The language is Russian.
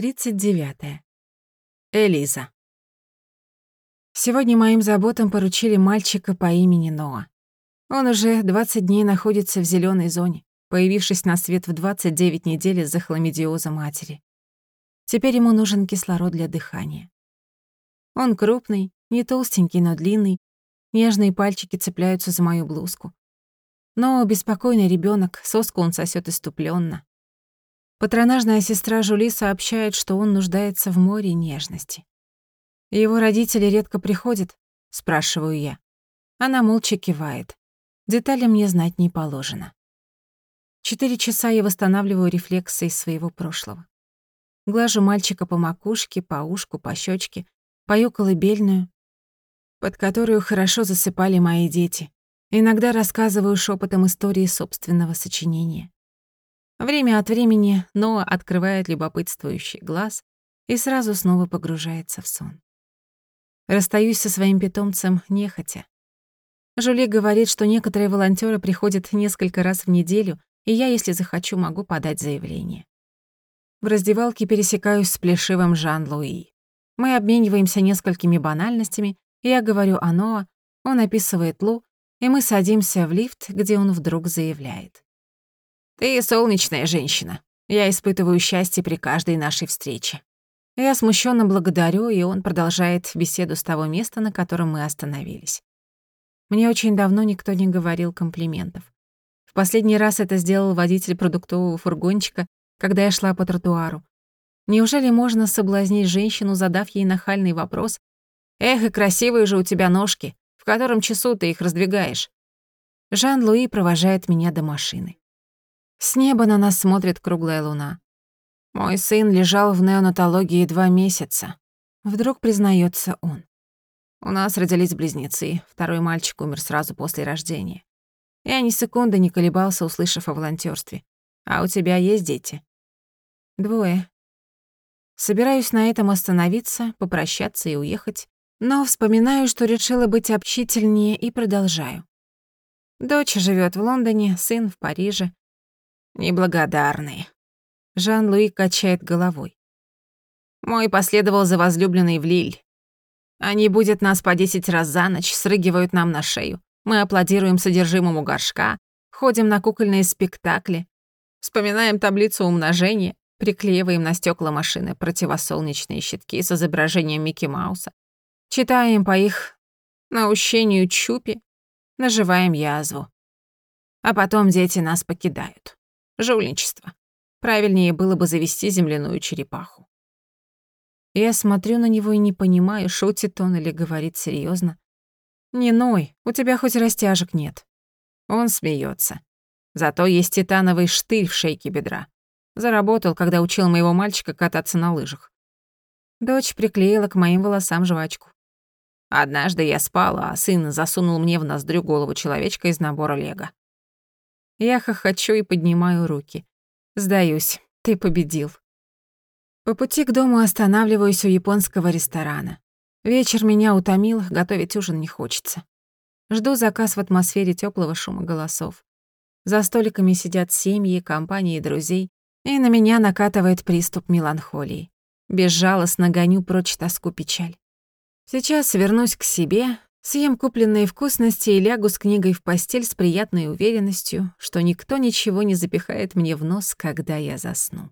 39. Элиза. Сегодня моим заботам поручили мальчика по имени Ноа. Он уже 20 дней находится в зеленой зоне, появившись на свет в 29 недель из-за хламидиоза матери. Теперь ему нужен кислород для дыхания. Он крупный, не толстенький, но длинный, нежные пальчики цепляются за мою блузку. Но беспокойный ребенок, соску он сосет иступленно. Патронажная сестра Жули сообщает, что он нуждается в море нежности. «Его родители редко приходят?» — спрашиваю я. Она молча кивает. Детали мне знать не положено. Четыре часа я восстанавливаю рефлексы из своего прошлого. Глажу мальчика по макушке, по ушку, по щечке, пою колыбельную, под которую хорошо засыпали мои дети. Иногда рассказываю шепотом истории собственного сочинения. Время от времени Ноа открывает любопытствующий глаз и сразу снова погружается в сон. Расстаюсь со своим питомцем нехотя. Жули говорит, что некоторые волонтеры приходят несколько раз в неделю, и я, если захочу, могу подать заявление. В раздевалке пересекаюсь с плешивым Жан-Луи. Мы обмениваемся несколькими банальностями, я говорю о Ноа, он описывает Лу, и мы садимся в лифт, где он вдруг заявляет. Ты солнечная женщина. Я испытываю счастье при каждой нашей встрече. Я смущенно благодарю, и он продолжает беседу с того места, на котором мы остановились. Мне очень давно никто не говорил комплиментов. В последний раз это сделал водитель продуктового фургончика, когда я шла по тротуару. Неужели можно соблазнить женщину, задав ей нахальный вопрос «Эх, и красивые же у тебя ножки, в котором часу ты их раздвигаешь?» Жан-Луи провожает меня до машины. С неба на нас смотрит круглая луна. Мой сын лежал в неонатологии два месяца. Вдруг признается он. У нас родились близнецы, второй мальчик умер сразу после рождения. Я ни секунды не колебался, услышав о волонтерстве. А у тебя есть дети? Двое. Собираюсь на этом остановиться, попрощаться и уехать, но вспоминаю, что решила быть общительнее и продолжаю. Дочь живет в Лондоне, сын в Париже. Неблагодарные. Жан-Луи качает головой. Мой последовал за возлюбленной в Лиль. Они будут нас по десять раз за ночь, срыгивают нам на шею. Мы аплодируем содержимому горшка, ходим на кукольные спектакли, вспоминаем таблицу умножения, приклеиваем на стекла машины противосолнечные щитки с изображением Микки Мауса, читаем по их наущению чупи, наживаем язву. А потом дети нас покидают. Жульничество. Правильнее было бы завести земляную черепаху. Я смотрю на него и не понимаю, шутит он или говорит серьезно. «Не ной, у тебя хоть растяжек нет». Он смеется. Зато есть титановый штырь в шейке бедра. Заработал, когда учил моего мальчика кататься на лыжах. Дочь приклеила к моим волосам жвачку. Однажды я спала, а сын засунул мне в ноздрю голову человечка из набора лего. Я хохочу и поднимаю руки. Сдаюсь, ты победил. По пути к дому останавливаюсь у японского ресторана. Вечер меня утомил, готовить ужин не хочется. Жду заказ в атмосфере теплого шума голосов. За столиками сидят семьи, компании друзей, и на меня накатывает приступ меланхолии. Безжалостно гоню прочь тоску печаль. Сейчас вернусь к себе, Съем купленные вкусности и лягу с книгой в постель с приятной уверенностью, что никто ничего не запихает мне в нос, когда я засну.